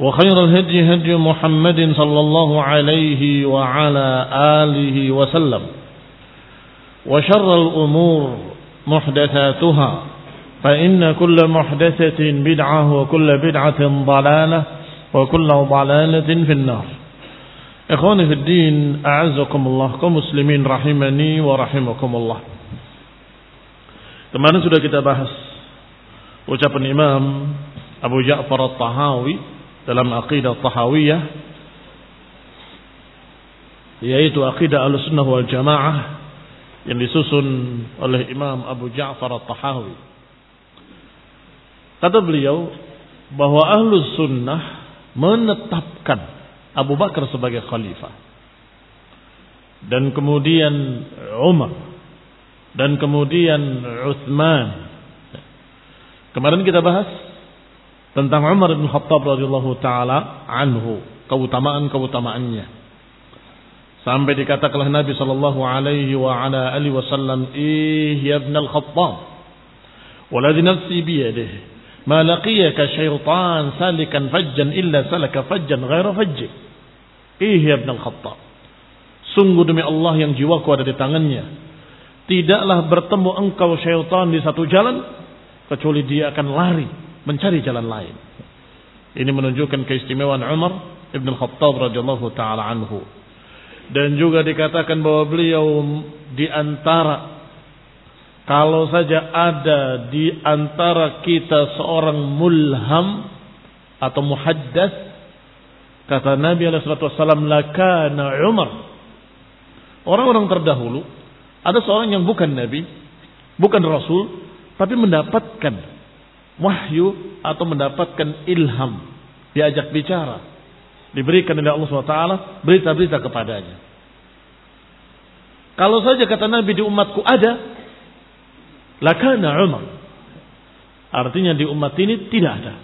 وخير الهدي هدي محمد صلى الله عليه وعلى آله وسلم وشر الأمور محدثاتها فإن كل محدثة بدعة وكل بدعة ضلالة وكل ضلالة في النار. إخواني في الدين أعزكم الله كمسلمين رحمني ورحمكم الله. Kemarin sudah kita bahas ucapan Imam Abu Ja'far At-Tahawi dalam aqidah Tahawiyah yaitu aqidah Ahlussunnah wal Jamaah yang disusun oleh Imam Abu Ja'far At-Tahawi. Kata beliau bahwa Ahlus Sunnah menetapkan Abu Bakar sebagai khalifah dan kemudian Umar dan kemudian Uthman. Kemarin kita bahas tentang Umar bin Khattab radhiyallahu taala anhu, keutamaan-keutamaannya. Sampai dikatakan oleh Nabi sallallahu alaihi wa ala alihi wasallam, "Ih ya ibn al-Khattab, waladhi nafsi bi yadihi, ma laqiyaka syaitan salikan fajjan illa salaka fajjan ghaira fajji." Ih ya ibn al-Khattab. Sungguh demi Allah yang jiwaku ada di tangannya, tidaklah bertemu engkau syaitan di satu jalan kecuali dia akan lari mencari jalan lain. Ini menunjukkan keistimewaan Umar Ibn Khattab radhiyallahu taala anhu. Dan juga dikatakan bahwa beliau di antara kalau saja ada di antara kita seorang mulham atau muhaddas kata Nabi alaihi wasallam lakana Umar orang-orang terdahulu ada seorang yang bukan nabi, bukan rasul, tapi mendapatkan wahyu atau mendapatkan ilham, diajak bicara, diberikan oleh Allah SWT berita-berita kepadanya. Kalau saja kata Nabi di umatku ada, lakana Umar. Artinya di umat ini tidak ada.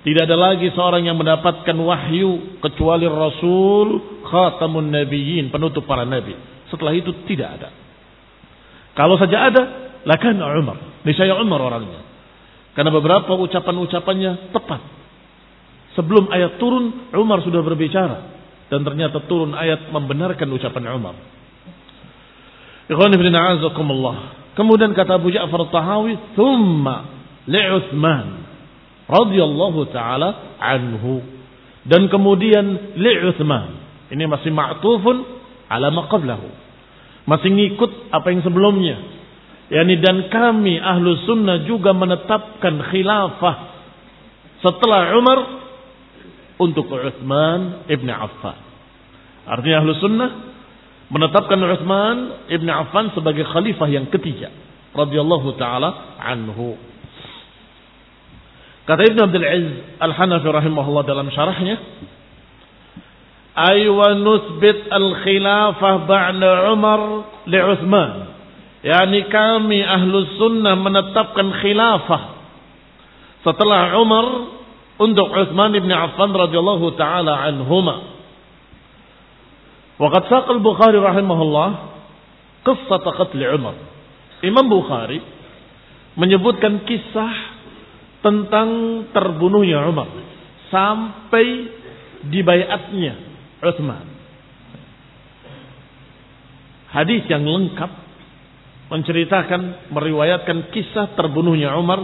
Tidak ada lagi seorang yang mendapatkan wahyu kecuali Rasul khatamun nabiyyin, penutup para nabi. Setelah itu tidak ada. Kalau saja ada, lakan Umar. Niscaya Umar orangnya. Karena beberapa ucapan-ucapannya tepat. Sebelum ayat turun, Umar sudah berbicara. Dan ternyata turun ayat membenarkan ucapan Umar. Kemudian kata Abu Ja'far Tahawi, Thumma li'uthman. radhiyallahu ta'ala anhu. Dan kemudian li'uthman. Ini masih ma'tufun ala maqablahu. Masih ngikut apa yang sebelumnya. Yani dan kami ahlu sunnah juga menetapkan khilafah setelah Umar untuk Uthman ibn Affan. Artinya ahlu sunnah menetapkan Utsman ibn Affan sebagai khalifah yang ketiga radhiyallahu taala anhu. Kata Ibn Abdul Aziz Al-Hanafi rahimahullah dalam syarahnya, "Ay nusbit al-khilafah ba'da Umar li Utsman." Yani kami ahlu sunnah menetapkan khilafah setelah Umar untuk Utsman ibn Affan radhiyallahu taala anhuma. Waqad saqa al-Bukhari rahimahullah qissat qatl Umar. Imam Bukhari menyebutkan kisah tentang terbunuhnya Umar sampai dibayatnya Utsman. Hadis yang lengkap menceritakan meriwayatkan kisah terbunuhnya Umar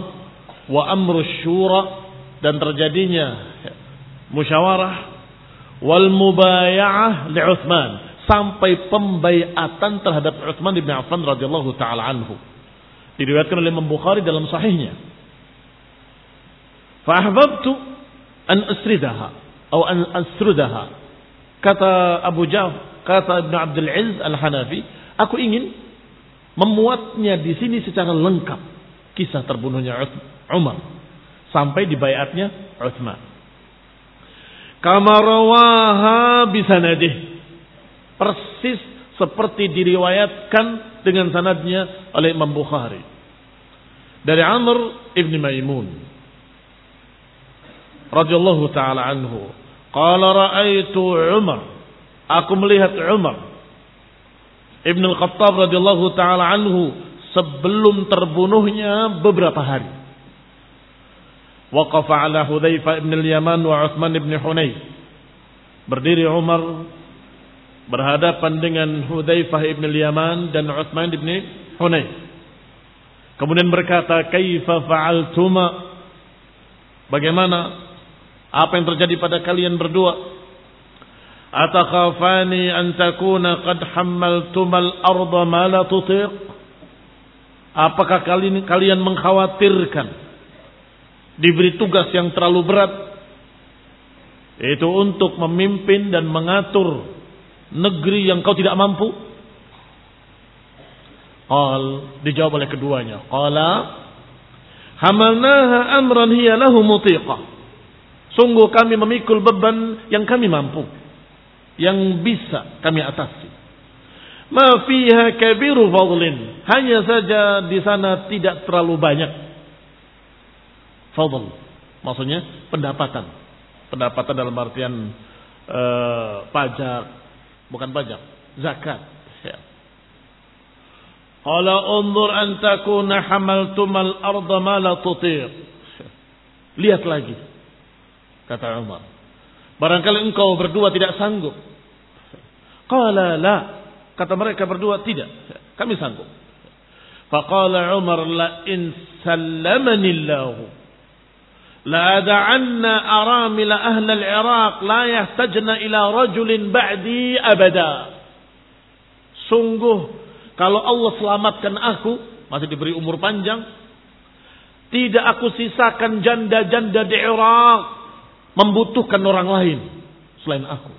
wa amru syura dan terjadinya musyawarah wal mubaya'ah li Utsman sampai pembaiatan terhadap Utsman bin Affan radhiyallahu taala anhu. Diriwayatkan oleh Imam Bukhari dalam sahihnya. Fa ahbabtu an asridaha atau an asrudaha. Kata Abu Jaf, kata Ibn Abdul Aziz Al-Hanafi, aku ingin memuatnya di sini secara lengkap kisah terbunuhnya Umar sampai dibayatnya Utsman. Kama rawaha bisanadih Persis seperti diriwayatkan dengan sanadnya oleh Imam Bukhari. Dari Amr ibn Maimun. radhiyallahu taala anhu. Qala ra'aitu Umar. Aku melihat Umar. Ibn al-Khattab radhiyallahu taala anhu sebelum terbunuhnya beberapa hari. Waqafa ala Hudzaifah ibn al-Yaman wa Utsman ibn Hunay. Berdiri Umar berhadapan dengan Hudzaifah ibn al-Yaman dan Utsman ibn Hunay. Kemudian berkata, "Kaifa fa'altuma?" Bagaimana apa yang terjadi pada kalian berdua? Atakhafani an takuna qad hammaltumal arda ma la tutiq? Apakah kalian kalian mengkhawatirkan diberi tugas yang terlalu berat yaitu untuk memimpin dan mengatur negeri yang kau tidak mampu? Qal dijawab oleh keduanya. Qala hamalnaha amran hiya lahu mutiqa. Sungguh kami memikul beban yang kami mampu. Yang bisa kami atasi. Ma fiha kabiru fadlin. Hanya saja di sana tidak terlalu banyak. Fadl. Maksudnya pendapatan. Pendapatan dalam artian uh, pajak, bukan pajak, zakat. Ya. Qala unzur an takuna hamaltumal arda ma la tutiq. Lihat lagi. Kata Umar. Barangkali engkau berdua tidak sanggup. Qala la. Kata mereka berdua tidak. Kami sanggup. Faqala Umar la in sallamani Allah. La ada'anna aramil ahli al-Iraq la yahtajna ila rajulin ba'di abada. Sungguh kalau Allah selamatkan aku masih diberi umur panjang tidak aku sisakan janda-janda di Irak membutuhkan orang lain selain aku.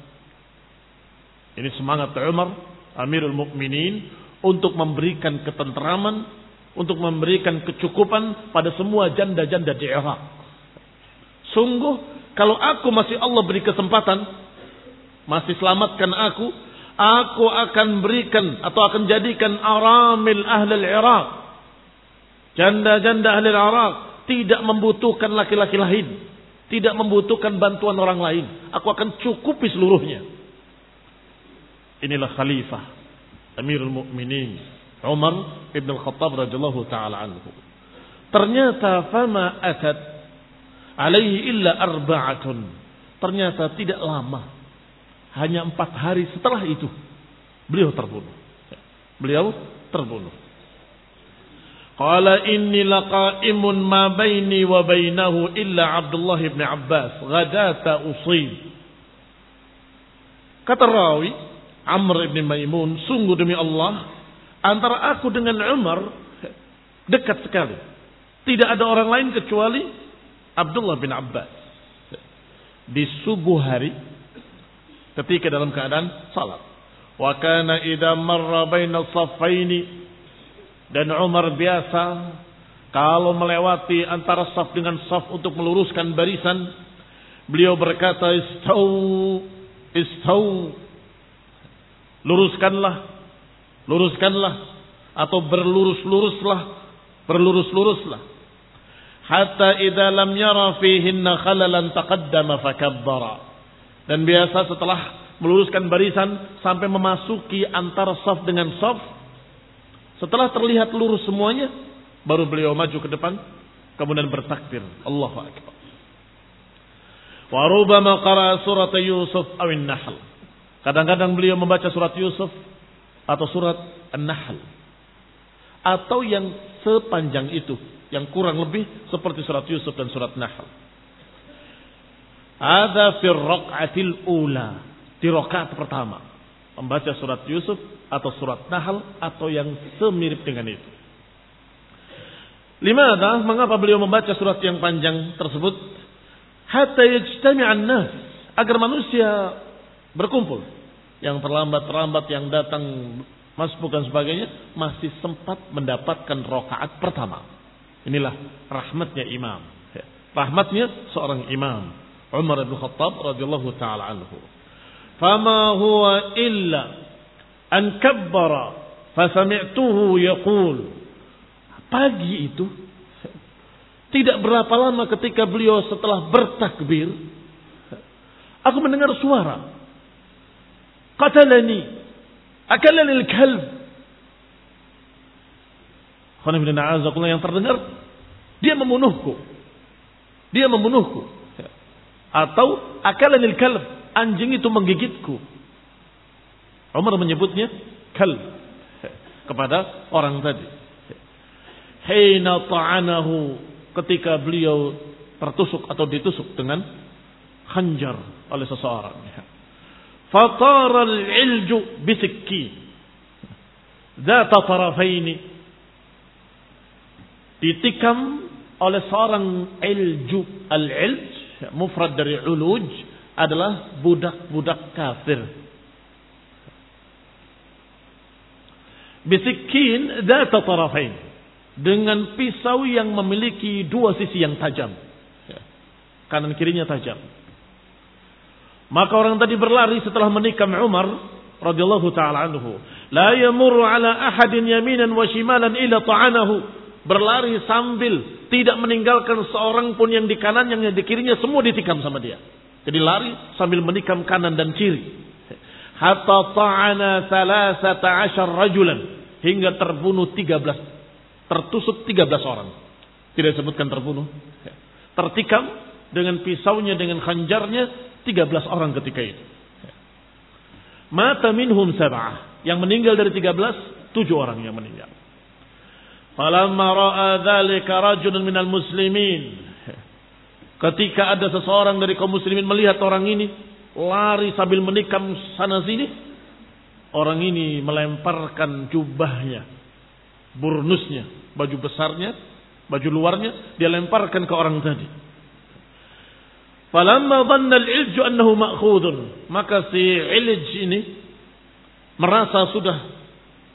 Ini semangat Umar Amirul Mukminin untuk memberikan ketentraman, untuk memberikan kecukupan pada semua janda-janda di Irak. Sungguh kalau aku masih Allah beri kesempatan, masih selamatkan aku, aku akan berikan atau akan jadikan aramil ahli Iraq. Janda-janda ahli Iraq tidak membutuhkan laki-laki lain. Tidak membutuhkan bantuan orang lain. Aku akan cukupi seluruhnya. Inilah khalifah. Amirul Mukminin Umar ibn al-Khattab radhiyallahu taala anhu. Ternyata fama atat alaihi illa arba'atun. Ternyata tidak lama. Hanya empat hari setelah itu. Beliau terbunuh. Beliau terbunuh. Qala inni laqaimun ma baini wa bainahu illa Abdullah ibn Abbas. Ghadata usib. Kata rawi, Amr ibn Maimun, sungguh demi Allah, antara aku dengan Umar dekat sekali. Tidak ada orang lain kecuali Abdullah bin Abbas di subuh hari ketika dalam keadaan salat. Wa kana idza marra baina saffaini dan Umar biasa kalau melewati antara saf dengan saf untuk meluruskan barisan, beliau berkata istau istau luruskanlah luruskanlah atau berlurus-luruslah berlurus-luruslah. Hatta idza lam yara fihinna khalalan taqaddama fakabbara. Dan biasa setelah meluruskan barisan sampai memasuki antara saf dengan saf setelah terlihat lurus semuanya baru beliau maju ke depan kemudian bertakbir. Allahu akbar. Wa rubama qara surat Yusuf awin Nahl kadang-kadang beliau membaca surat Yusuf atau surat An-Nahl. Atau yang sepanjang itu yang kurang lebih seperti surat Yusuf dan surat Nahl. Ada fi raq'atil ula. Di rakaat pertama membaca surat Yusuf atau surat Nahl atau yang semirip dengan itu. Limada? Mengapa beliau membaca surat yang panjang tersebut? Hatta yajtami'an nas agar manusia berkumpul yang terlambat-terlambat yang datang masbuk dan sebagainya masih sempat mendapatkan rokaat pertama. Inilah rahmatnya imam. Ya. Rahmatnya seorang imam. Umar bin Khattab radhiyallahu taala anhu. Fama huwa illa an kabbara fasami'tuhu yaqul. Pagi itu tidak berapa lama ketika beliau setelah bertakbir aku mendengar suara. Qatalani akalani al-kalb. Yang terdengar dia membunuhku. Dia membunuhku. Atau akalani al-kalb anjing itu menggigitku Umar menyebutnya kalb kepada orang tadi hina ta'anahu ketika beliau tertusuk atau ditusuk dengan khanjar oleh seseorang Fatara al-ilju bisikki. Zata tarafaini. Ditikam oleh seorang ilju. Al-ilj, mufrad dari uluj, adalah budak-budak kafir. Bisikin zata tarafain. Dengan pisau yang memiliki dua sisi yang tajam. Kanan kirinya tajam. Maka orang tadi berlari setelah menikam Umar radhiyallahu taala anhu. La yamurru ala ahadin yaminan wa shimalan ila ta'anahu. Berlari sambil tidak meninggalkan seorang pun yang di kanan yang di kirinya semua ditikam sama dia. Jadi lari sambil menikam kanan dan kiri. Hatta ta'ana thalathata ashar rajulan. Hingga terbunuh 13. Tertusuk 13 orang. Tidak disebutkan terbunuh. Tertikam dengan pisaunya, dengan khanjarnya 13 orang ketika itu. Mata minhum sab'ah. Yang meninggal dari 13, 7 orang yang meninggal. Falamma ra'a dzalika rajulun minal muslimin. Ketika ada seseorang dari kaum muslimin melihat orang ini lari sambil menikam sana sini, orang ini melemparkan jubahnya, burnusnya, baju besarnya, baju luarnya, dia lemparkan ke orang tadi. Falamma dhanna al-ilju annahu ma'khudun. Maka si ilj ini merasa sudah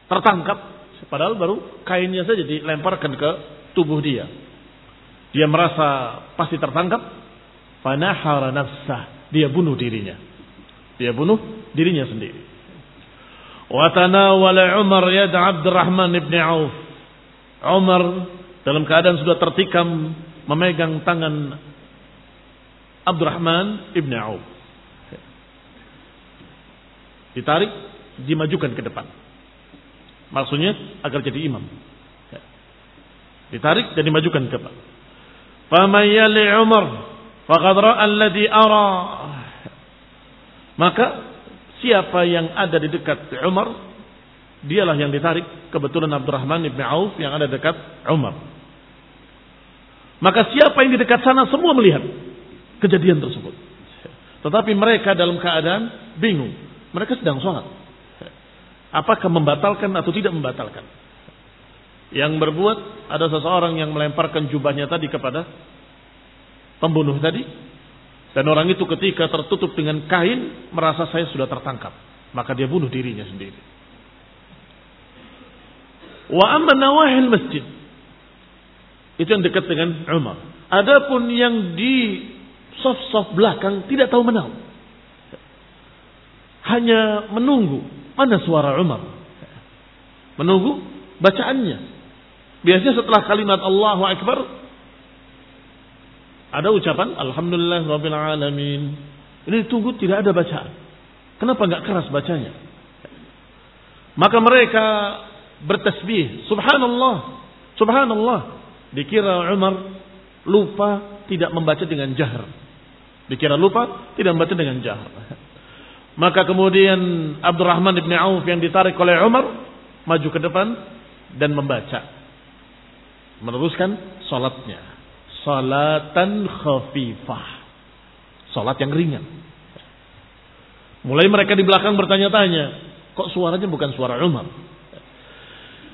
tertangkap. Padahal baru kainnya saja dilemparkan ke tubuh dia. Dia merasa pasti tertangkap. Fanahara nafsah. Dia bunuh dirinya. Dia bunuh dirinya sendiri. Watanawala Umar yad Abdurrahman ibn Auf. Umar dalam keadaan sudah tertikam memegang tangan Abdurrahman ibn Auf. Ditarik, dimajukan ke depan. Maksudnya agar jadi imam. Ditarik dan dimajukan ke depan. Famayyali Umar faqad ra'a alladhi ara. Maka siapa yang ada di dekat Umar, dialah yang ditarik. Kebetulan Abdurrahman ibn Auf yang ada dekat Umar. Maka siapa yang di dekat sana semua melihat kejadian tersebut. Tetapi mereka dalam keadaan bingung. Mereka sedang sholat. Apakah membatalkan atau tidak membatalkan? Yang berbuat ada seseorang yang melemparkan jubahnya tadi kepada pembunuh tadi. Dan orang itu ketika tertutup dengan kain merasa saya sudah tertangkap. Maka dia bunuh dirinya sendiri. Wa amma nawahil masjid. Itu yang dekat dengan Umar. Adapun yang di soft-soft belakang tidak tahu menau. Hanya menunggu mana suara Umar. Menunggu bacaannya. Biasanya setelah kalimat Allahu Akbar ada ucapan Alhamdulillah Rabbil Alamin. Ini tunggu tidak ada bacaan. Kenapa nggak keras bacanya? Maka mereka bertasbih. Subhanallah. Subhanallah. Dikira Umar lupa tidak membaca dengan jahar. Dikira lupa tidak membaca dengan jahar. Maka kemudian Abdurrahman ibn Auf yang ditarik oleh Umar maju ke depan dan membaca. Meneruskan salatnya salatan khafifah. Salat yang ringan. Mulai mereka di belakang bertanya-tanya, kok suaranya bukan suara Umar?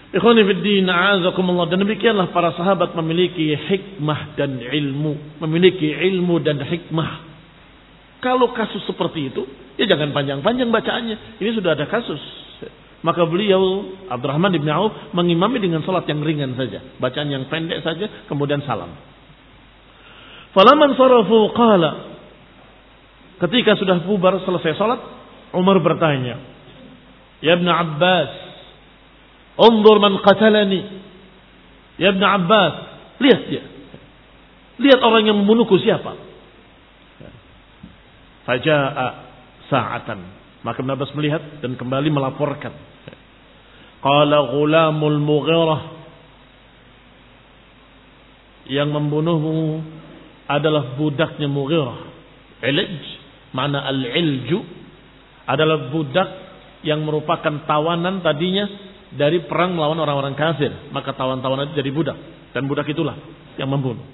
Ikhwani fiddin, a'azakumullah. Dan demikianlah para sahabat memiliki hikmah dan ilmu. Memiliki ilmu dan hikmah. Kalau kasus seperti itu, ya jangan panjang-panjang bacaannya. Ini sudah ada kasus. Maka beliau Abdurrahman ibn Auf mengimami dengan salat yang ringan saja. Bacaan yang pendek saja, kemudian salam. Falaman sarafu qala. Ketika sudah bubar selesai salat, Umar bertanya, "Ya Ibn Abbas, unzur man qatalani." Ya Ibn Abbas, lihat dia. Lihat orang yang membunuhku siapa. Faja'a sa'atan. Maka Ibn Abbas melihat dan kembali melaporkan. Qala ghulamul mughirah. Yang membunuhmu adalah budaknya Mughirah. Ilj, mana al-ilju adalah budak yang merupakan tawanan tadinya dari perang melawan orang-orang kafir. Maka tawan-tawanan itu jadi budak. Dan budak itulah yang membunuh.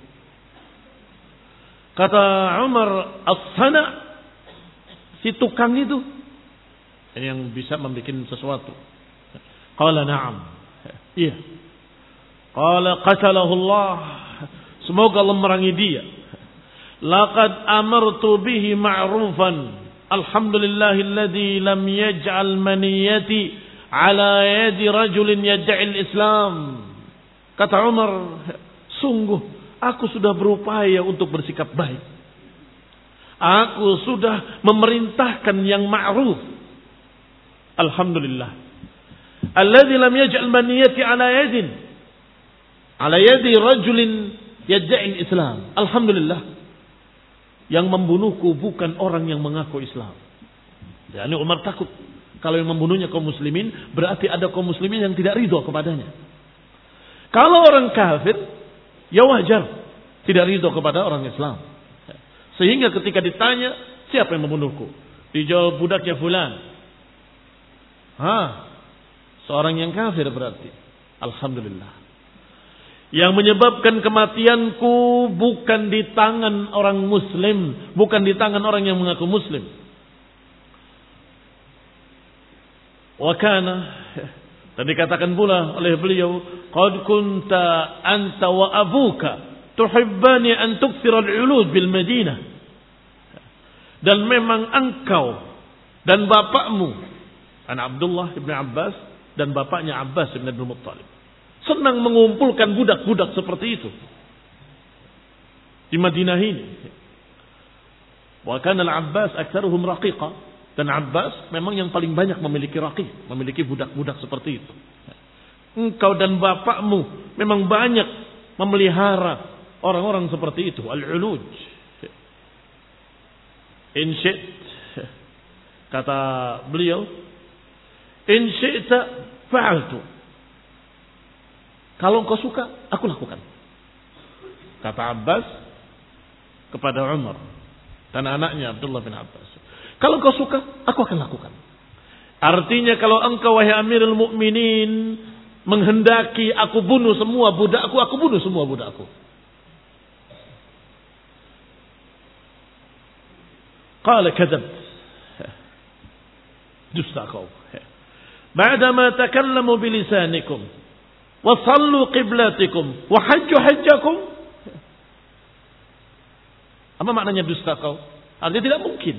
Kata Umar as-sana si tukang itu yang bisa membuat sesuatu. Qala na'am. Iya. Qala qatalahu Allah. Semoga Allah merangi dia. Laqad amartu bihi ma'rufan. Alhamdulillahilladzi lam yaj'al maniyati ala yadi rajulin yad'il Islam. Kata Umar, sungguh aku sudah berupaya untuk bersikap baik. Aku sudah memerintahkan yang ma'ruf. Alhamdulillah. Alladzi lam yaj'al maniyati ala yadin ala yadi rajulin yad'il Islam. Alhamdulillah yang membunuhku bukan orang yang mengaku Islam. Ya, ini Umar takut. Kalau yang membunuhnya kaum muslimin, berarti ada kaum muslimin yang tidak ridho kepadanya. Kalau orang kafir, ya wajar. Tidak ridho kepada orang Islam. Sehingga ketika ditanya, siapa yang membunuhku? Dijawab budaknya fulan. Hah, seorang yang kafir berarti. Alhamdulillah. Yang menyebabkan kematianku bukan di tangan orang muslim. Bukan di tangan orang yang mengaku muslim. Wakana. Dan dikatakan pula oleh beliau. Qad kunta anta wa abuka. Tuhibbani an tukthira al-ulud bil Madinah. Dan memang engkau dan bapakmu. Anak Abdullah ibn Abbas. Dan bapaknya Abbas ibn Abdul Muttalib senang mengumpulkan budak-budak seperti itu di Madinah ini. Wa kana al-Abbas aktsaruhum raqiqa dan Abbas memang yang paling banyak memiliki raqiq, memiliki budak-budak seperti itu. Engkau dan bapakmu memang banyak memelihara orang-orang seperti itu, al-uluj. In kata beliau, in syi'ta fa'altu. Kalau engkau suka, aku lakukan. Kata Abbas kepada Umar dan anaknya Abdullah bin Abbas. Kalau engkau suka, aku akan lakukan. Artinya kalau engkau wahai Amirul Mukminin menghendaki aku bunuh semua budakku, aku bunuh semua budakku. Qala kadzab. Dusta kau. Ba'dama takallamu bilisanikum Wasallu qiblatikum. Wahajju hajjakum. Apa maknanya dusta kau? Artinya tidak mungkin.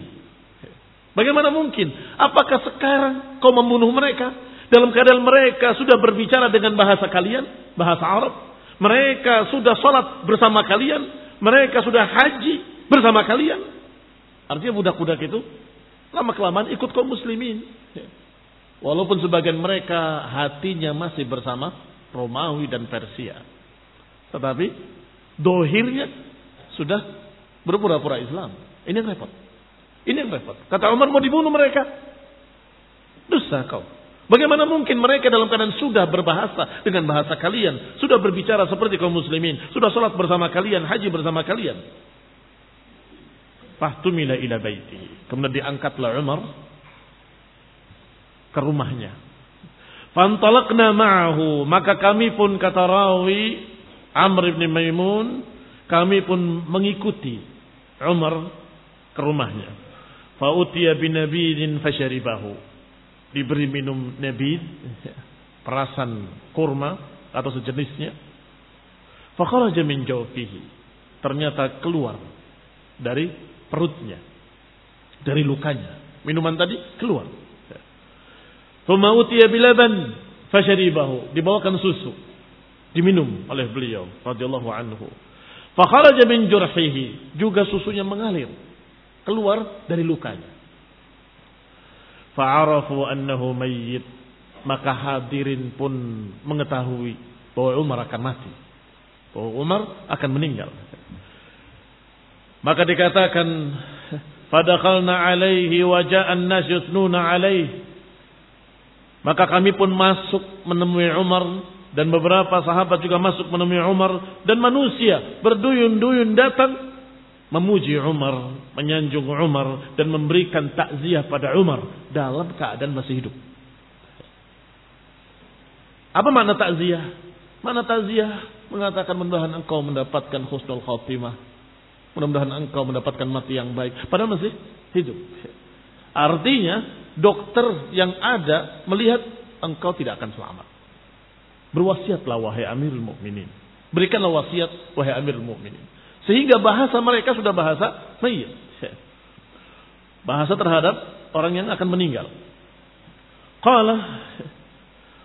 Bagaimana mungkin? Apakah sekarang kau membunuh mereka? Dalam keadaan mereka sudah berbicara dengan bahasa kalian, bahasa Arab. Mereka sudah sholat bersama kalian. Mereka sudah haji bersama kalian. Artinya budak-budak itu lama kelamaan ikut kaum muslimin. Walaupun sebagian mereka hatinya masih bersama Romawi dan Persia. Tetapi dohirnya sudah berpura-pura Islam. Ini yang repot. Ini yang repot. Kata Umar mau dibunuh mereka. Dosa kau. Bagaimana mungkin mereka dalam keadaan sudah berbahasa dengan bahasa kalian. Sudah berbicara seperti kaum muslimin. Sudah sholat bersama kalian. Haji bersama kalian. Fahtumila ila baiti. Kemudian diangkatlah Umar ke rumahnya. Fantalakna ma'ahu. Maka kami pun kata rawi Amr ibn Maimun. Kami pun mengikuti Umar ke rumahnya. Fa'utiya binabidin fasyaribahu diberi minum nebid, perasan kurma atau sejenisnya. Fakharaja min jawfihi. Ternyata keluar dari perutnya. Dari lukanya. Minuman tadi keluar. Thumma utiya bilaban fasyaribahu. Dibawakan susu. Diminum oleh beliau radhiyallahu anhu. Fakharaja min jurhihi. Juga susunya mengalir. Keluar dari lukanya. Fa'arafu annahu mayyit. Maka hadirin pun mengetahui bahwa Umar akan mati. Bahwa Umar akan meninggal. Maka dikatakan Fadakhalna alaihi wa ja'an nas yutnuna alaihi. Maka kami pun masuk menemui Umar dan beberapa sahabat juga masuk menemui Umar dan manusia berduyun-duyun datang memuji Umar, menyanjung Umar dan memberikan takziah pada Umar dalam keadaan masih hidup. Apa makna takziah? Mana takziah mengatakan mudah-mudahan engkau mendapatkan husnul khatimah. Mudah-mudahan engkau mendapatkan mati yang baik. Padahal masih hidup. Artinya dokter yang ada melihat engkau tidak akan selamat. Berwasiatlah wahai amirul mukminin. Berikanlah wasiat wahai amirul mukminin. Sehingga bahasa mereka sudah bahasa mayit. Bahasa terhadap orang yang akan meninggal. Qala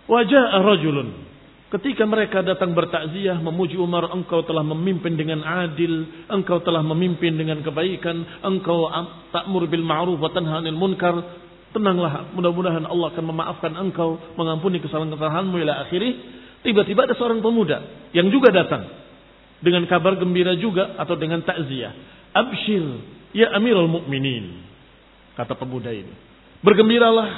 wajah rajulun. Ketika mereka datang bertakziah memuji Umar, engkau telah memimpin dengan adil, engkau telah memimpin dengan kebaikan, engkau takmur bil ma'ruf wa tanha 'anil munkar. Tenanglah, mudah-mudahan Allah akan memaafkan engkau, mengampuni kesalahan-kesalahanmu ila akhirih. Tiba-tiba ada seorang pemuda yang juga datang dengan kabar gembira juga atau dengan takziah. Abshir ya Amirul Mukminin. Kata pemuda ini. Bergembiralah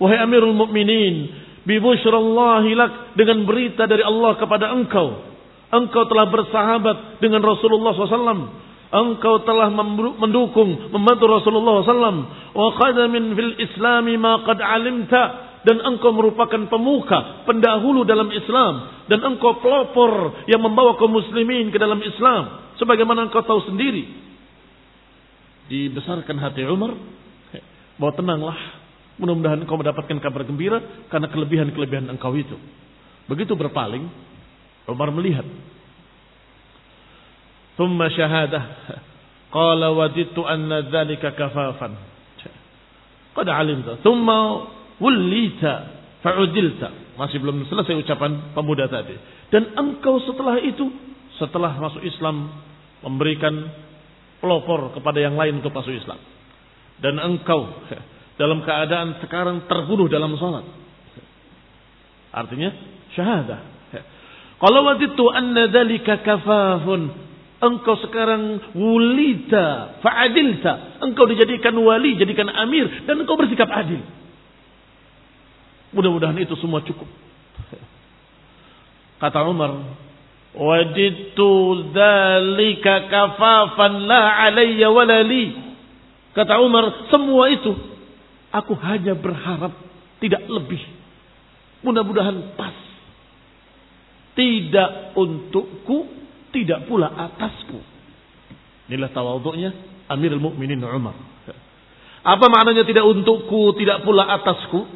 wahai Amirul Mukminin bi lak dengan berita dari Allah kepada engkau. Engkau telah bersahabat dengan Rasulullah SAW. Engkau telah mendukung, membantu Rasulullah SAW. Wa qadamin fil islami ma qad alimta dan engkau merupakan pemuka, pendahulu dalam Islam dan engkau pelopor yang membawa kaum muslimin ke dalam Islam sebagaimana engkau tahu sendiri. Dibesarkan hati Umar bahwa tenanglah, mudah-mudahan engkau mendapatkan kabar gembira karena kelebihan-kelebihan engkau itu. Begitu berpaling, Umar melihat. Thumma syahadah. Qala wadidtu anna dhalika kafafan. Qad alimta. Thumma Wulita fa'udilta. Masih belum selesai ucapan pemuda tadi. Dan engkau setelah itu, setelah masuk Islam, memberikan pelopor kepada yang lain untuk masuk Islam. Dan engkau dalam keadaan sekarang terbunuh dalam sholat. Artinya syahadah. Kalau waktu itu anna dalika kafafun. Engkau sekarang wulita fa'adilta. Engkau dijadikan wali, jadikan amir. Dan engkau bersikap adil. Mudah-mudahan itu semua cukup. Kata Umar, "Wajidtu dzalika kafafan la alayya wala li." Kata Umar, semua itu aku hanya berharap tidak lebih. Mudah-mudahan pas. Tidak untukku, tidak pula atasku. Inilah tawaduknya Amirul Mukminin Umar. Apa maknanya tidak untukku, tidak pula atasku?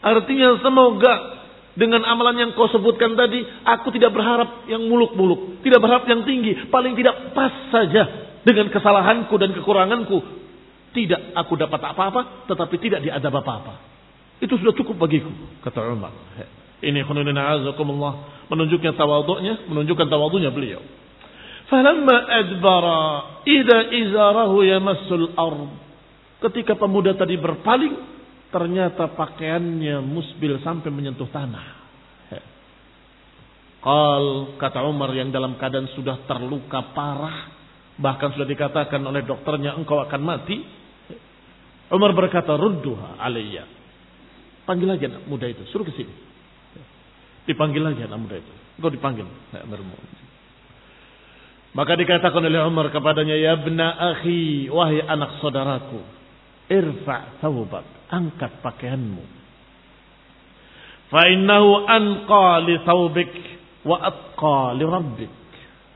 Artinya semoga dengan amalan yang kau sebutkan tadi, aku tidak berharap yang muluk-muluk, tidak berharap yang tinggi, paling tidak pas saja Dengan kesalahanku dan kekuranganku. Tidak aku dapat apa-apa, tetapi tidak diadab apa-apa. Itu sudah cukup bagiku, kata Umar. Ini khunudina azakumullah. Menunjukkan tawaduknya, menunjukkan tawaduknya beliau. Falamma adbara ida izarahu yamassul ard. Ketika pemuda tadi berpaling, ternyata pakaiannya musbil sampai menyentuh tanah. Qal kata Umar yang dalam keadaan sudah terluka parah, bahkan sudah dikatakan oleh dokternya engkau akan mati. Umar berkata, "Rudduha alayya." Panggil anak muda itu, suruh ke sini. Dipanggil lagi anak muda itu. Engkau dipanggil. Maka dikatakan oleh Umar kepadanya, Ya bna akhi, wahai anak saudaraku. Irfa' thawbak. Angkat pakaianmu. Fa'innahu anqa li thawbik wa atqa li rabbik.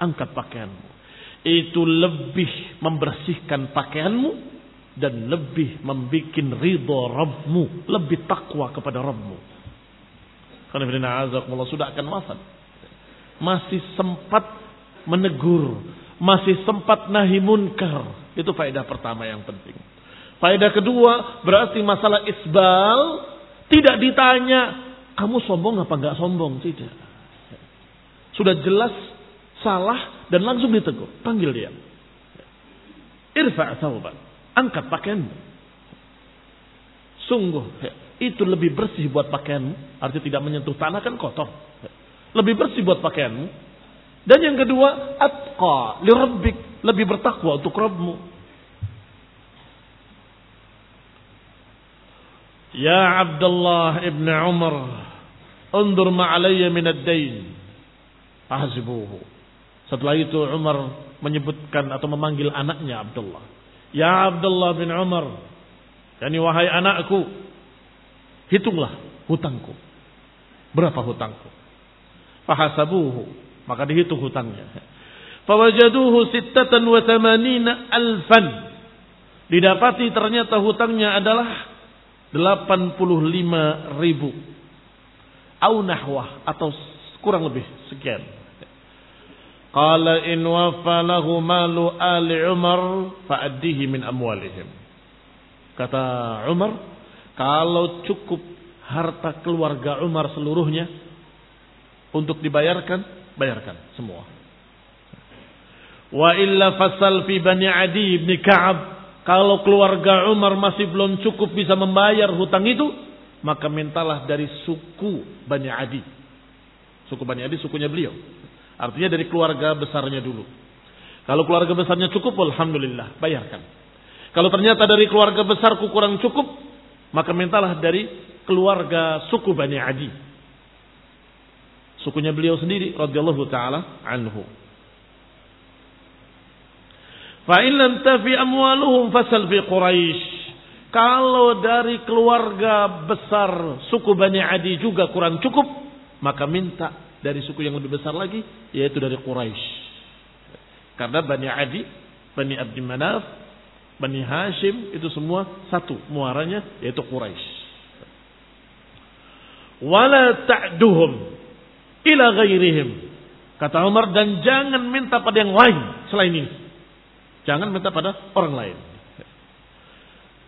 Angkat pakaianmu. Itu lebih membersihkan pakaianmu dan lebih membuat ridho Rabbmu, lebih takwa kepada Rabbmu. Sudah akan wafat. Masih sempat menegur. Masih sempat nahi munkar. Itu faedah pertama yang penting. Faedah kedua berarti masalah isbal tidak ditanya kamu sombong apa enggak sombong tidak. Sudah jelas salah dan langsung ditegur. Panggil dia. Irfa'. Angkat pakaianmu. Sungguh itu lebih bersih buat pakaianmu. Artinya tidak menyentuh tanah kan kotor. Lebih bersih buat pakaianmu. Dan yang kedua, atqa lirabbik. Lebih bertakwa untuk Rabbmu. Ya Abdullah ibn Umar. Undur ma'alayya min ad-dain. Ahzibuhu. Setelah itu Umar menyebutkan atau memanggil anaknya Abdullah. Ya Abdullah bin Umar. Yani wahai anakku. Hitunglah hutangku. Berapa hutangku? Fahasabuhu. Maka dihitung hutangnya. Fawajaduhu sittatan wa tamanina alfan. Didapati ternyata hutangnya adalah 85 ribu. Au nahwah. Atau kurang lebih sekian. Qala in wafa lahu malu ali Umar fa'addihi min amwalihim. Kata Umar, kalau cukup harta keluarga Umar seluruhnya untuk dibayarkan, bayarkan semua. Wa illa fasal fi bani Adi ibn Ka'ab. Kalau keluarga Umar masih belum cukup bisa membayar hutang itu, maka mintalah dari suku Bani Adi. Suku Bani Adi sukunya beliau. Artinya dari keluarga besarnya dulu. Kalau keluarga besarnya cukup, alhamdulillah, bayarkan. Kalau ternyata dari keluarga besarku kurang cukup, maka mintalah dari keluarga suku Bani Adi. Sukunya beliau sendiri radhiyallahu taala anhu. Fa in lam tafi amwaluhum fasal fi Quraisy. Kalau dari keluarga besar suku Bani Adi juga kurang cukup, maka minta dari suku yang lebih besar lagi, yaitu dari Quraisy. Karena Bani Adi, Bani Abdi Manaf, Bani Hashim itu semua satu muaranya yaitu Quraisy. Wala ta'duhum ila ghairihim. Kata Umar dan jangan minta pada yang lain selain ini. Jangan minta pada orang lain.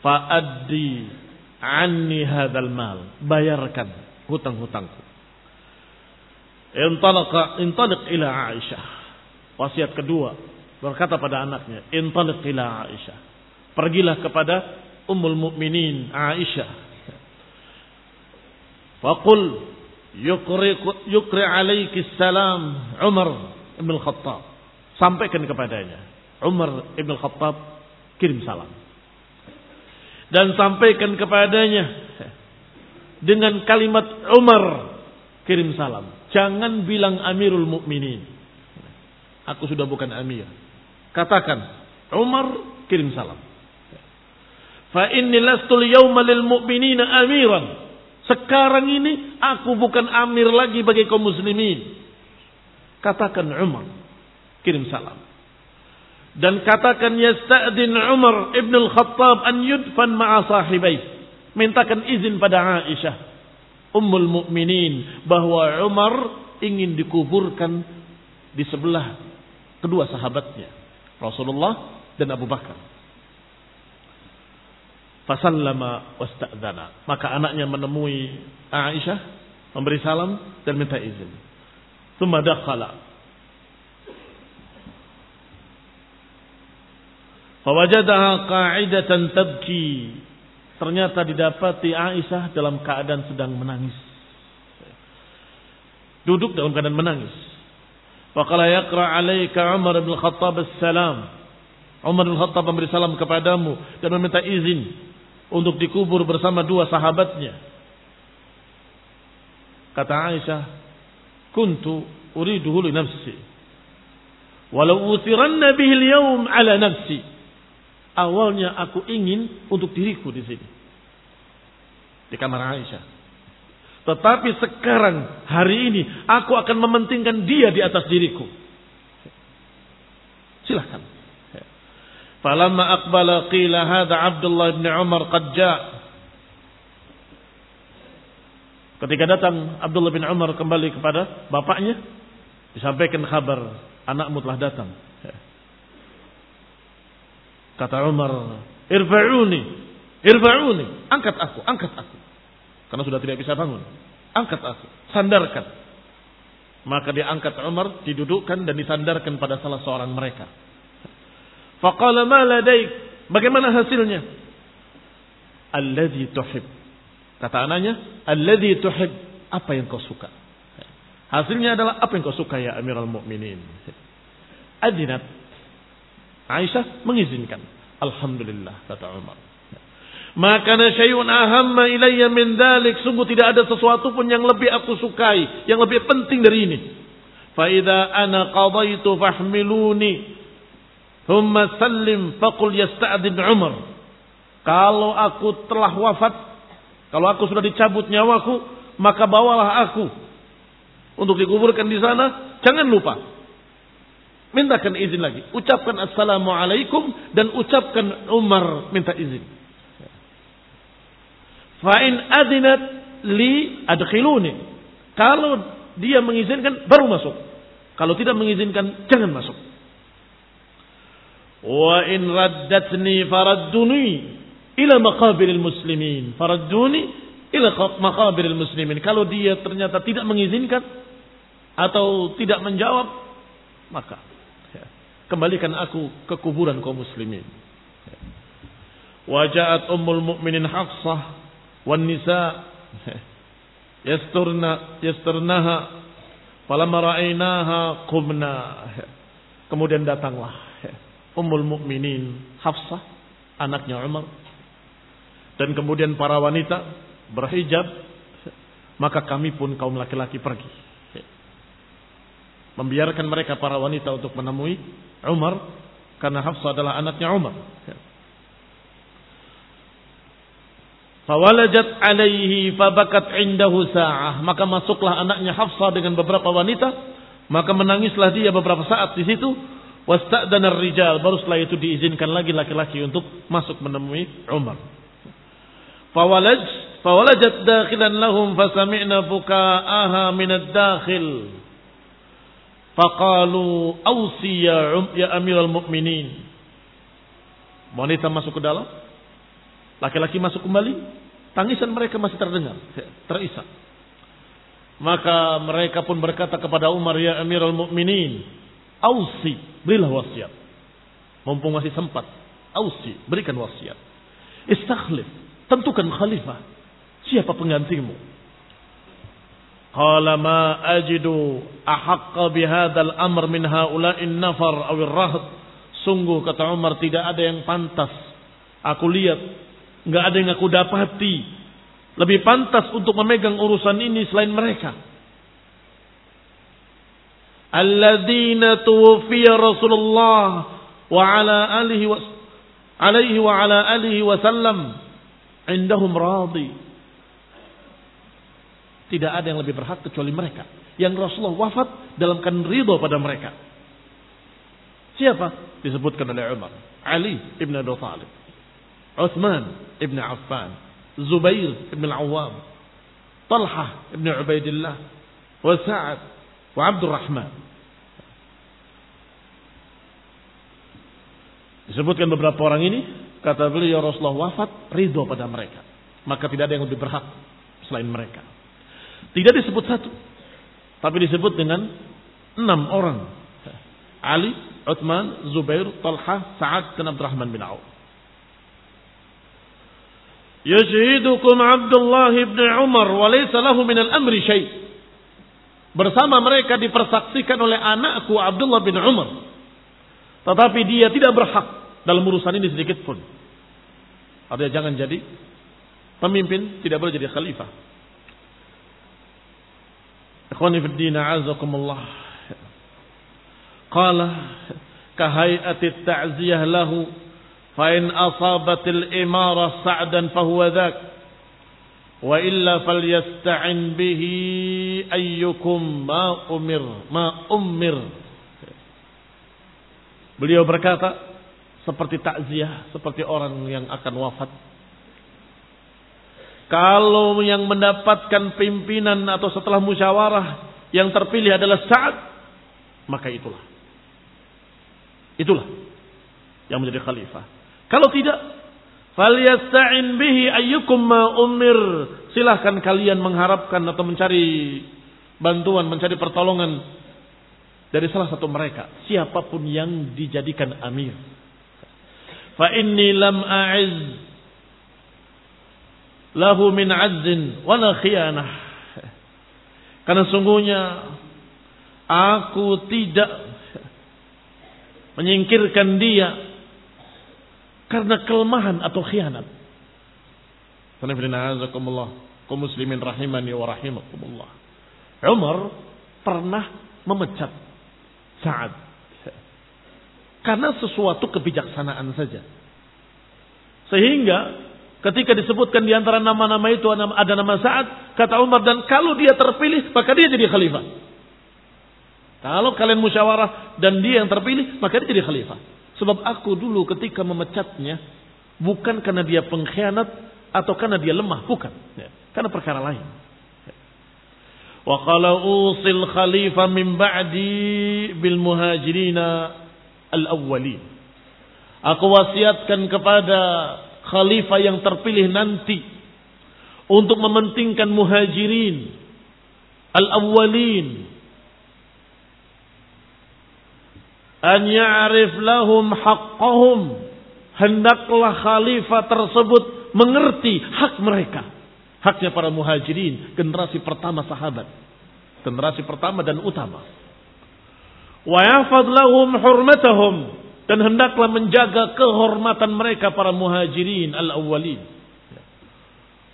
Fa'addi anni hadzal mal. Bayarkan hutang-hutangku. Intalaqa intaliq ila Aisyah. Wasiat kedua berkata pada anaknya, intaliq ila Aisyah Pergilah kepada Ummul Mukminin Aisyah. Faqul yukri yukri alaiki salam Umar Ibn Khattab. Sampaikan kepadanya. Umar Ibn Khattab kirim salam. Dan sampaikan kepadanya dengan kalimat Umar kirim salam. Jangan bilang Amirul Mukminin. Aku sudah bukan Amir. Katakan Umar kirim salam. Fa inni lastul yawma lil mu'minina amiran. Sekarang ini aku bukan amir lagi bagi kaum muslimin. Katakan Umar. Kirim salam. Dan katakan yasta'din Umar ibn al-Khattab an yudfan ma'a sahibai. Mintakan izin pada Aisyah. Ummul Mukminin bahwa Umar ingin dikuburkan di sebelah kedua sahabatnya Rasulullah dan Abu Bakar. Fasallama wasta'dana. Maka anaknya menemui Aisyah, memberi salam dan minta izin. Thumma dakhala. Fawajadaha qa'idatan tabki. Ternyata didapati Aisyah dalam keadaan sedang menangis. Duduk dalam keadaan menangis. Faqala yaqra alaika Umar bin Khattab as-salam. Umar bin Khattab memberi salam kepadamu dan meminta izin untuk dikubur bersama dua sahabatnya. Kata Aisyah, "Kuntu uriduhu li nafsi. Walau utiranna bihi al-yawm ala nafsi." Awalnya aku ingin untuk diriku di sini. Di kamar Aisyah. Tetapi sekarang, hari ini, aku akan mementingkan dia di atas diriku. Silahkan. Falamma aqbala qila hadha Abdullah bin Umar qad Ketika datang Abdullah bin Umar kembali kepada bapaknya, disampaikan kabar anakmu telah datang. Kata Umar, "Irfa'uni, irfa'uni, angkat aku, angkat aku." Karena sudah tidak bisa bangun. Angkat aku, sandarkan. Maka diangkat Umar, didudukkan dan disandarkan pada salah seorang mereka. Faqala ma ladaik? Bagaimana hasilnya? Alladhi tuhib. Kata anaknya, alladhi tuhib. Apa yang kau suka? Hasilnya adalah apa yang kau suka ya Amirul Mukminin. Adinat Aisyah mengizinkan. Alhamdulillah kata Umar. Maka syai'un ahamma ilayya min dalik. Sungguh tidak ada sesuatu pun yang lebih aku sukai. Yang lebih penting dari ini. Fa'idha ana qadaitu fahmiluni. Thumma sallim faqul yasta'adin Umar. Kalau aku telah wafat. Kalau aku sudah dicabut nyawaku. Maka bawalah aku. Untuk dikuburkan di sana. Jangan lupa. Mintakan izin lagi. Ucapkan assalamualaikum dan ucapkan Umar minta izin. Fa'in adinat li adkhiluni. Kalau dia mengizinkan baru masuk. Kalau tidak mengizinkan jangan masuk. Wa in raddatni faradduni ila maqabiril muslimin. Faradduni ila maqabiril muslimin. Kalau dia ternyata tidak mengizinkan atau tidak menjawab maka kembalikan aku ke kuburan kaum muslimin. Wajahat ummul mu'minin Hafsah wan nisa yasturna yasturnaha falamma ra'ainaha qumna. Kemudian datanglah ummul mu'minin Hafsah anaknya Umar dan kemudian para wanita berhijab maka kami pun kaum laki-laki pergi membiarkan mereka para wanita untuk menemui Umar karena Hafsah adalah anaknya Umar. Fawalajat alaihi fabakat indahu sa'ah. Maka masuklah anaknya Hafsah dengan beberapa wanita. Maka menangislah dia beberapa saat di situ. Wasta'dana rijal. Baru setelah itu diizinkan lagi laki-laki untuk masuk menemui Umar. Fawalaj, fawalajat dakhilan lahum fasami'na buka'aha minad dakhil. Faqalu awsi ya, um, ya amiral mu'minin. Wanita masuk ke dalam. Laki-laki masuk kembali. Tangisan mereka masih terdengar. Terisak. Maka mereka pun berkata kepada Umar ya amiral mu'minin. Awsi. Berilah wasiat. Mumpung masih sempat. Awsi. Berikan wasiat. Istakhlif. Tentukan khalifah. Siapa penggantimu? Qala ma ajidu ahaqqa bihadzal amr min haula'in nafar awir rahd. Sungguh kata Umar tidak ada yang pantas. Aku lihat nggak ada yang aku dapati lebih pantas untuk memegang urusan ini selain mereka. Alladzina tuwfiya Rasulullah wa ala alihi wa alaihi wa ala alihi tidak ada yang lebih berhak kecuali mereka. Yang Rasulullah wafat dalam kan ridho pada mereka. Siapa? Disebutkan oleh Umar. Ali ibn Abi Thalib. Uthman ibn Affan. Zubair ibn Al-Awwam. Talha ibn Ubaidillah. Wa Sa'ad. Wa Abdul Rahman. Disebutkan beberapa orang ini, kata beliau Rasulullah wafat, ridho pada mereka. Maka tidak ada yang lebih berhak selain mereka. Tidak disebut satu, tapi disebut dengan enam orang. Ali, Uthman, Zubair, Talha, Sa'ad, dan Abdurrahman bin Auf. Yashhidukum Abdullah ibn Umar wa laysa lahu min al-amri syai. Bersama mereka dipersaksikan oleh anakku Abdullah bin Umar. Tetapi dia tidak berhak dalam urusan ini sedikit pun. Artinya jangan jadi pemimpin, tidak boleh jadi khalifah. Ikhwani fiddin a'azakumullah. Qala kahayati ta'ziyah lahu fa'in asabatil imara sa'dan fahuwa dhak. Wa illa falyasta'in bihi ayyukum ma umir ma umir. Beliau berkata seperti takziah, seperti orang yang akan wafat. Kalau yang mendapatkan pimpinan atau setelah musyawarah yang terpilih adalah saat, maka itulah. Itulah yang menjadi khalifah. Kalau tidak, falyasta'in bihi ayyukum ma umir. Silahkan kalian mengharapkan atau mencari bantuan, mencari pertolongan dari salah satu mereka, siapa pun yang dijadikan amir. Fa inni lam a'iz lahu min 'azzin wala khiyanah. Karena sungguhnya aku tidak menyingkirkan dia karena kelemahan atau khianat. kaum muslimin rahimani. Umar pernah memecat Sa'ad. Karena sesuatu kebijaksanaan saja. Sehingga ketika disebutkan di antara nama-nama itu ada nama Sa'ad, kata Umar dan kalau dia terpilih maka dia jadi khalifah. Kalau kalian musyawarah dan dia yang terpilih maka dia jadi khalifah. Sebab aku dulu ketika memecatnya bukan karena dia pengkhianat atau karena dia lemah, bukan. Ya, karena perkara lain. Wa qala usil khalifah min ba'di bil muhajirina al-awwalin. Aku wasiatkan kepada khalifah yang terpilih nanti untuk mementingkan muhajirin al-awwalin an ya'rif lahum haqqahum. Hendaklah khalifah tersebut mengerti hak mereka. Haknya para muhajirin generasi pertama sahabat. Generasi pertama dan utama. Wa yafad lahum hurmatahum. Dan hendaklah menjaga kehormatan mereka para muhajirin al-awwalin.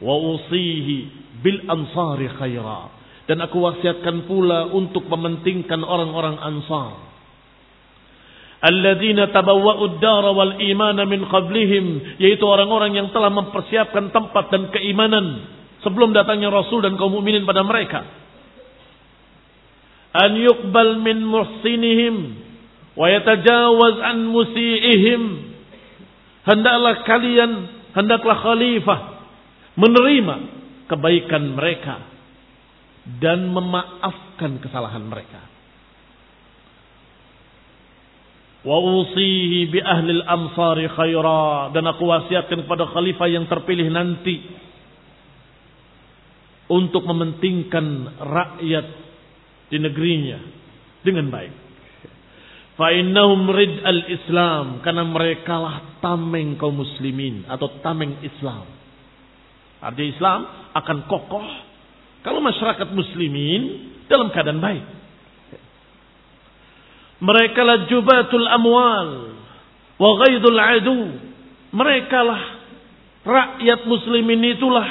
Wa usihi bil ansari khaira. Dan aku wasiatkan pula untuk mementingkan orang-orang ansar Alladzina tabawwa'ud dara wal imana min qablihim yaitu orang-orang yang telah mempersiapkan tempat dan keimanan sebelum datangnya Rasul dan kaum mukminin pada mereka. An yuqbal min muhsinihim wa yatajawaz an musiihim. Hendaklah kalian, hendaklah khalifah menerima kebaikan mereka dan memaafkan kesalahan mereka. Wa usihi bi ahli al-amsari khaira dan aku wasiatkan kepada khalifah yang terpilih nanti untuk mementingkan rakyat di negerinya dengan baik. Fa innahum rid al-Islam karena mereka lah tameng kaum muslimin atau tameng Islam. Artinya Islam akan kokoh kalau masyarakat muslimin dalam keadaan baik. Mereka lah jubatul amwal wa ghaidul adu. Mereka lah rakyat muslimin itulah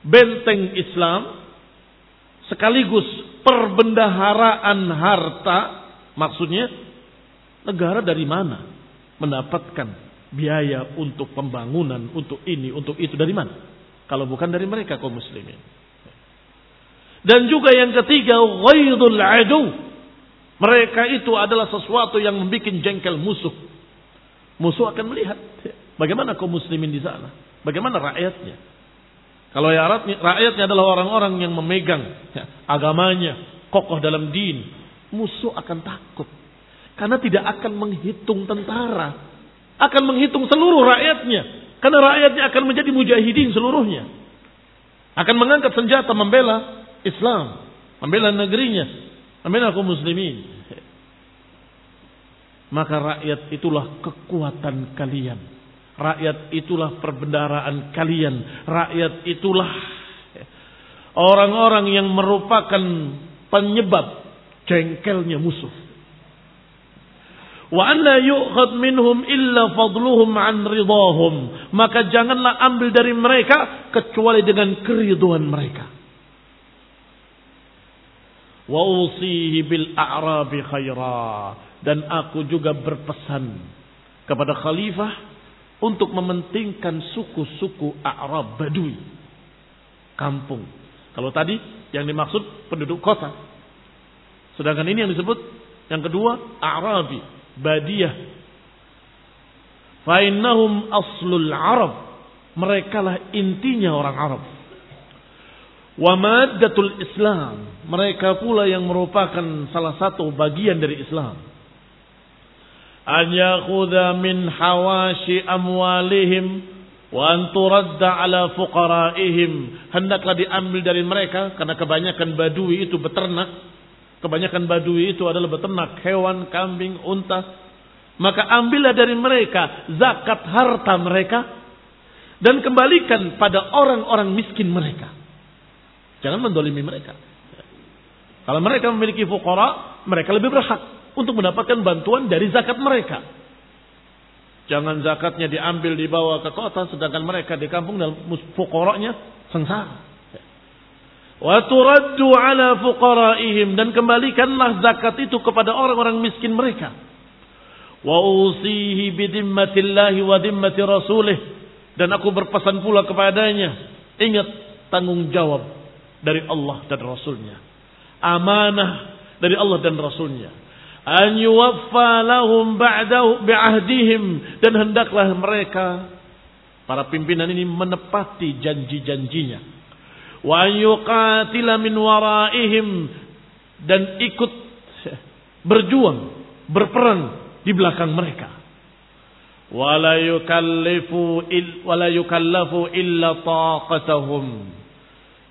benteng Islam sekaligus perbendaharaan harta. Maksudnya negara dari mana mendapatkan biaya untuk pembangunan untuk ini untuk itu? Dari mana? Kalau bukan dari mereka kaum muslimin. Dan juga yang ketiga ghaidul adu mereka itu adalah sesuatu yang membuat jengkel musuh. Musuh akan melihat bagaimana kaum muslimin di sana, bagaimana rakyatnya. Kalau ya rakyatnya adalah orang-orang yang memegang ya, agamanya, kokoh dalam din, musuh akan takut. Karena tidak akan menghitung tentara. Akan menghitung seluruh rakyatnya. Karena rakyatnya akan menjadi mujahidin seluruhnya. Akan mengangkat senjata membela Islam. Membela negerinya. Membela kaum muslimin. Maka rakyat itulah kekuatan kalian. Rakyat itulah perbendaraan kalian. Rakyat itulah orang-orang yang merupakan penyebab jengkelnya musuh wa an la yu'khad minhum illa fadluhum an ridahum maka janganlah ambil dari mereka kecuali dengan keriduan mereka wa usihi bil a'rabi khaira dan aku juga berpesan kepada khalifah untuk mementingkan suku-suku Arab Badui kampung kalau tadi yang dimaksud penduduk kota sedangkan ini yang disebut yang kedua Arabi badiyah. Fa'innahum aslul Arab. Mereka lah intinya orang Arab. Wa maddatul Islam. Mereka pula yang merupakan salah satu bagian dari Islam. An yakhudha min hawashi amwalihim wa an turadda ala fuqaraihim. Hendaklah diambil dari mereka karena kebanyakan badui itu beternak Kebanyakan badui itu adalah beternak hewan, kambing, unta. Maka ambillah dari mereka zakat harta mereka dan kembalikan pada orang-orang miskin mereka. Jangan mendolimi mereka. Kalau mereka memiliki fukara, mereka lebih berhak untuk mendapatkan bantuan dari zakat mereka. Jangan zakatnya diambil dibawa ke kota, sedangkan mereka di kampung dan fukoranya sengsara. Wa turaddu ala fuqaraihim dan kembalikanlah zakat itu kepada orang-orang miskin mereka. Wa usihi bidimmatillahi wa dimmati rasulih dan aku berpesan pula kepadanya ingat tanggung jawab dari Allah dan Rasulnya. Amanah dari Allah dan Rasulnya. An yuwaffa lahum ba'dahu bi'ahdihim. Dan hendaklah mereka para pimpinan ini menepati janji-janjinya. Wa yuqatila min waraihim. Dan ikut berjuang, berperang di belakang mereka. Wala yukallafu illa taqatahum.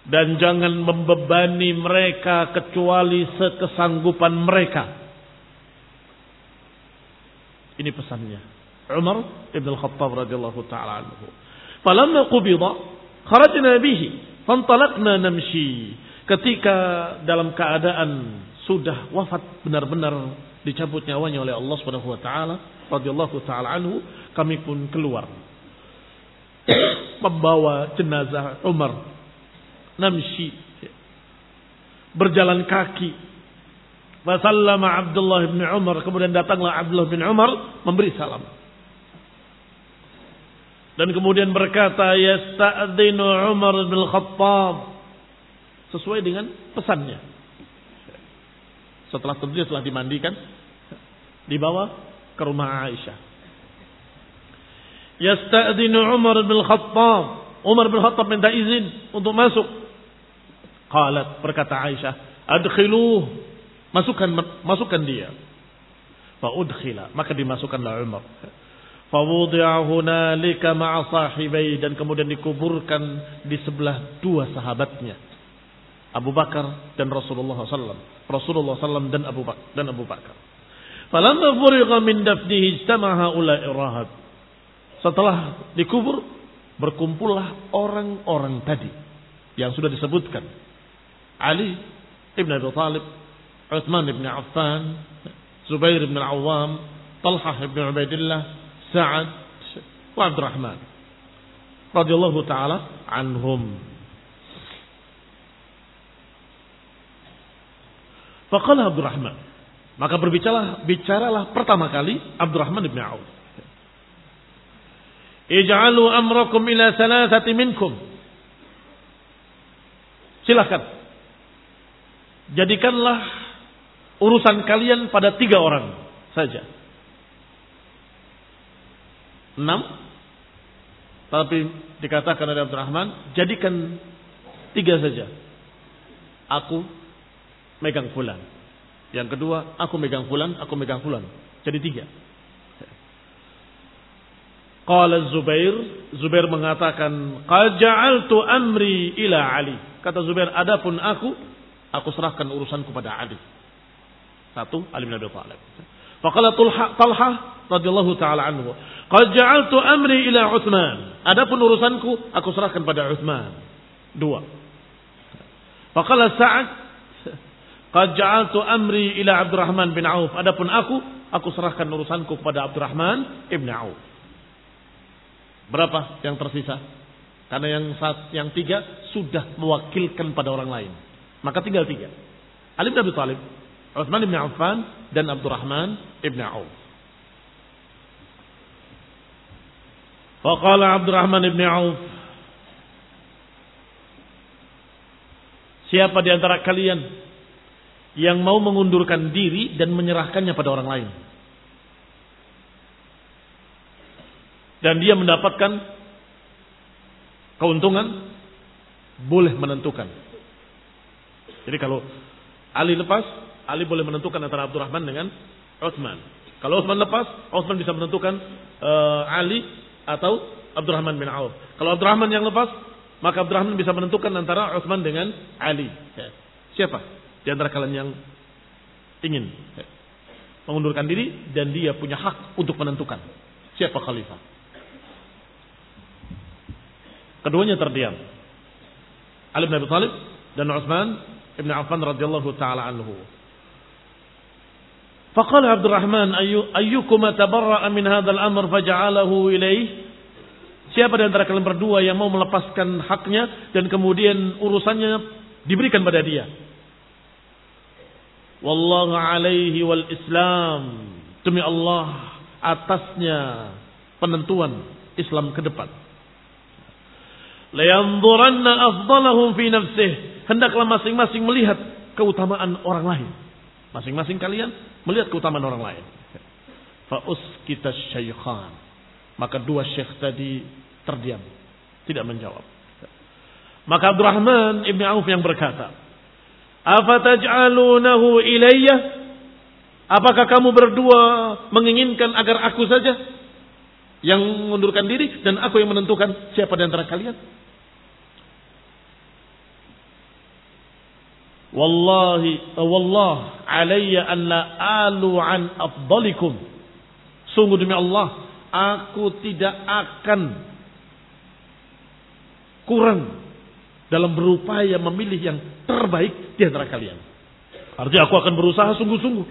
Dan jangan membebani mereka kecuali sekesanggupan mereka. Ini pesannya. Umar Ibn Khattab radhiyallahu taala anhu. Falamma qubida kharajna bihi Fantalakna namshi. Ketika dalam keadaan sudah wafat benar-benar dicabut nyawanya oleh Allah Subhanahu wa taala radhiyallahu taala anhu, kami pun keluar membawa jenazah Umar namshi berjalan kaki Wasallama Abdullah bin Umar kemudian datanglah Abdullah bin Umar memberi salam dan kemudian berkata, Yasta'adinu Umar bin Khattab. Sesuai dengan pesannya. Setelah tentunya telah dimandikan. Dibawa ke rumah Aisyah. Yasta'adinu Umar bin Khattab. Umar bin Khattab minta izin untuk masuk. Qalat berkata Aisyah. Adkhiluh. Masukkan, masukkan dia. Fa'udkhila. Maka dimasukkanlah Umar. Fawudi'a hunalika ma'a sahibai dan kemudian dikuburkan di sebelah dua sahabatnya. Abu Bakar dan Rasulullah SAW. Rasulullah SAW dan Abu Bakar. Dan Abu Bakar. Falamma furiqa min dafnihi ijtama'a ula'i rahab. Setelah dikubur, berkumpullah orang-orang tadi yang sudah disebutkan. Ali ibn Abi Talib, Uthman ibn Affan, Zubair ibn Al-Awwam, Talhah ibn Ubaidillah, Sa'ad wa Abdurrahman radhiyallahu taala anhum. Faqala Abdurrahman. Maka berbicaralah bicaralah pertama kali Abdurrahman bin Auf. Ij'alu amrakum ila salasati minkum. Silakan. Jadikanlah urusan kalian pada tiga orang saja. Enam. Tapi dikatakan oleh Abdurrahman, jadikan tiga saja. Aku megang fulan. Yang kedua, aku megang fulan, aku megang fulan. Jadi tiga. Qala Zubair, Zubair mengatakan, "Qad ja'altu amri ila Ali." Kata Zubair, "Adapun aku, aku serahkan urusanku pada Ali." Satu, Ali bin Abi Thalib. Faqala Talha radhiyallahu taala anhu, "Qad ja'altu amri ila Utsman." Adapun urusanku, aku serahkan pada Utsman. Dua. Faqala Sa'ad, "Qad ja'altu amri ila Abdurrahman bin Auf." Adapun aku, aku serahkan urusanku kepada Abdurrahman ibn Auf. Berapa yang tersisa? Karena yang saat, yang tiga sudah mewakilkan pada orang lain. Maka tinggal tiga. Ali bin Abi Thalib, Utsman bin Affan dan Abdurrahman ibn Auf. Faqala Abdurrahman ibn Auf, Siapa di antara kalian yang mau mengundurkan diri dan menyerahkannya pada orang lain? dan dia mendapatkan keuntungan, boleh menentukan. Jadi kalau Ali lepas, Ali boleh menentukan antara Abdurrahman dengan Utsman. Kalau Utsman lepas, Utsman bisa menentukan uh, Ali atau Abdurrahman bin Auf. Kalau Abdurrahman yang lepas, maka Abdurrahman bisa menentukan antara Utsman dengan Ali. Ya. Siapa di antara kalian yang ingin mengundurkan diri dan dia punya hak untuk menentukan siapa khalifah? Keduanya terdiam. Ali bin Abi Thalib dan Utsman bin Affan radhiyallahu taala anhu. Faqala Abdurrahman ayyukum tabarra'a min hadzal amr faj'alahu ilaih Siapa di antara kalian berdua yang mau melepaskan haknya dan kemudian urusannya diberikan pada dia? Wallahu alaihi wal Islam. Demi Allah atasnya penentuan Islam ke depan. Layanzuranna afdalahum fi nafsih. Hendaklah masing-masing melihat keutamaan orang lain. Masing-masing kalian melihat keutamaan orang lain. Fa uskita syaikhan. Maka dua syekh tadi terdiam. Tidak menjawab. Maka Abdurrahman Ibn Auf yang berkata. Afataj'alunahu ilayya? Apakah kamu berdua menginginkan agar aku saja yang mengundurkan diri dan aku yang menentukan siapa di antara kalian? Wallahi wallah alayya an la alu an afdalikum. Sungguh demi Allah, aku tidak akan kurang dalam berupaya memilih yang terbaik di antara kalian. Artinya aku akan berusaha sungguh-sungguh.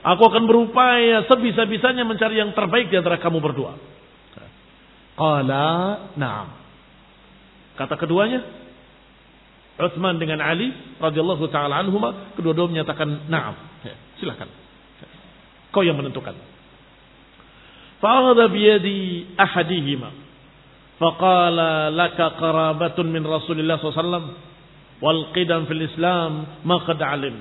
Aku akan berupaya sebisa-bisanya mencari yang terbaik di antara kamu berdua. Qala na'am. Kata keduanya, Utsman dengan Ali radhiyallahu taala anhuma kedua-dua menyatakan na'am. Ya, silakan. Kau yang menentukan. Fa'adha biyadi ahadihima. Faqala laka qarabatun min Rasulillah SAW. Wal qidam fil Islam ma qad alim.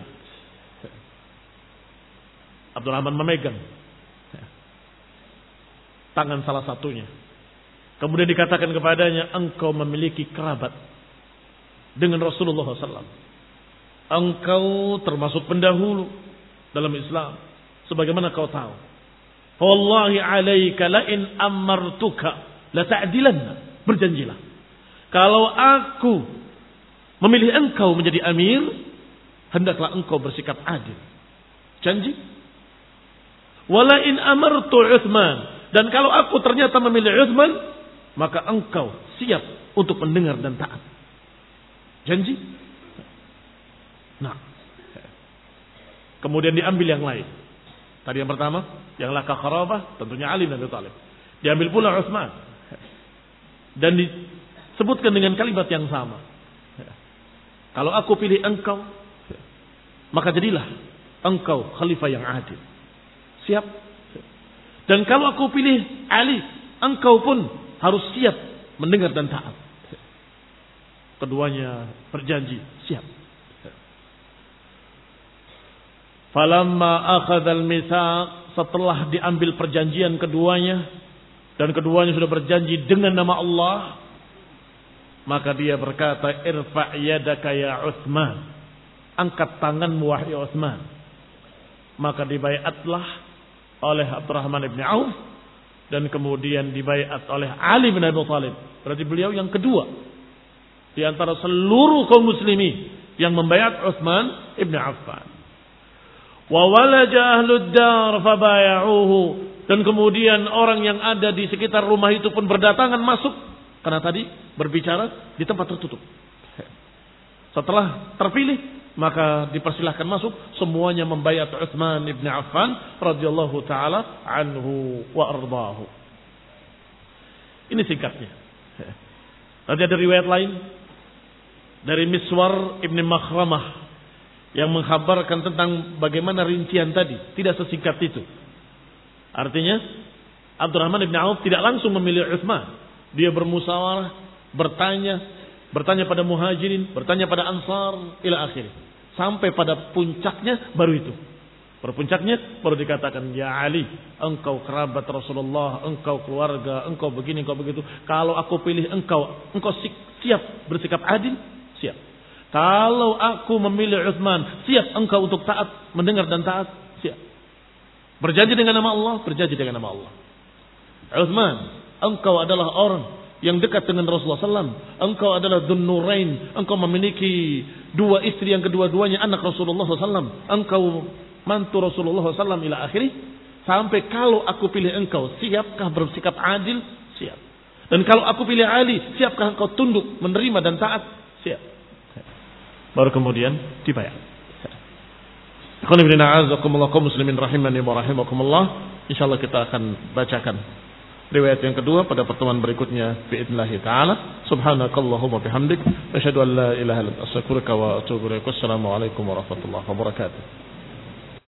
Abdurrahman memegang tangan salah satunya. Kemudian dikatakan kepadanya, engkau memiliki kerabat dengan Rasulullah SAW. Engkau termasuk pendahulu dalam Islam. Sebagaimana kau tahu. Wallahi alaika la in amartuka la ta'dilanna. Berjanjilah. Kalau aku memilih engkau menjadi amir, hendaklah engkau bersikap adil. Janji. Wala in amartu Uthman. Dan kalau aku ternyata memilih Uthman, maka engkau siap untuk mendengar dan taat. Janji? Nah. Kemudian diambil yang lain. Tadi yang pertama, yang laka kharabah, tentunya Ali bin Abi. Diambil pula Utsman. Dan disebutkan dengan kalimat yang sama. Kalau aku pilih engkau, maka jadilah engkau khalifah yang adil. Siap? Dan kalau aku pilih Ali, engkau pun harus siap mendengar dan taat. Keduanya berjanji siap. Falamma akhadhal mitsaq setelah diambil perjanjian keduanya dan keduanya sudah berjanji dengan nama Allah maka dia berkata irfa yadaka ya Utsman angkat tanganmu wahai Utsman maka dibayatlah oleh Abdurrahman ibn Auf dan kemudian dibayat oleh Ali bin Abi Thalib. Berarti beliau yang kedua di antara seluruh kaum muslimin yang membayat Utsman ibn Affan. Wa walaja dar dan kemudian orang yang ada di sekitar rumah itu pun berdatangan masuk karena tadi berbicara di tempat tertutup. Setelah terpilih maka dipersilahkan masuk semuanya membayar Utsman ibn Affan radhiyallahu taala anhu wa ardahu. Ini singkatnya. Nanti ada riwayat lain dari Miswar ibn Makhramah yang menghabarkan tentang bagaimana rincian tadi, tidak sesingkat itu. Artinya Abdurrahman ibn Auf tidak langsung memilih Utsman. Dia bermusyawarah, bertanya, bertanya pada muhajirin, bertanya pada ansar, ila akhirnya. Sampai pada puncaknya baru itu. Pada puncaknya baru dikatakan, Ya Ali, engkau kerabat Rasulullah, engkau keluarga, engkau begini, engkau begitu. Kalau aku pilih engkau, engkau siap bersikap adil? Siap. Kalau aku memilih Uthman, siap engkau untuk taat, mendengar dan taat? Siap. Berjanji dengan nama Allah, berjanji dengan nama Allah. Uthman, engkau adalah orang yang dekat dengan Rasulullah SAW. Engkau adalah Dunnurain. Engkau memiliki dua istri yang kedua-duanya anak Rasulullah SAW. Engkau mantu Rasulullah SAW ila akhiri. Sampai kalau aku pilih engkau, siapkah bersikap adil? Siap. Dan kalau aku pilih Ali, siapkah engkau tunduk, menerima dan taat? Siap. Baru kemudian dibayar. muslimin rahimani wa rahimakumullah. Insyaallah kita akan bacakan Riwayat yang kedua pada pertemuan berikutnya biidznillah taala. Subhanakallahumma bihamdik asyhadu an la ilaha illa anta astaghfiruka wa atubu ilaik. Warahmatullahi wabarakatuh.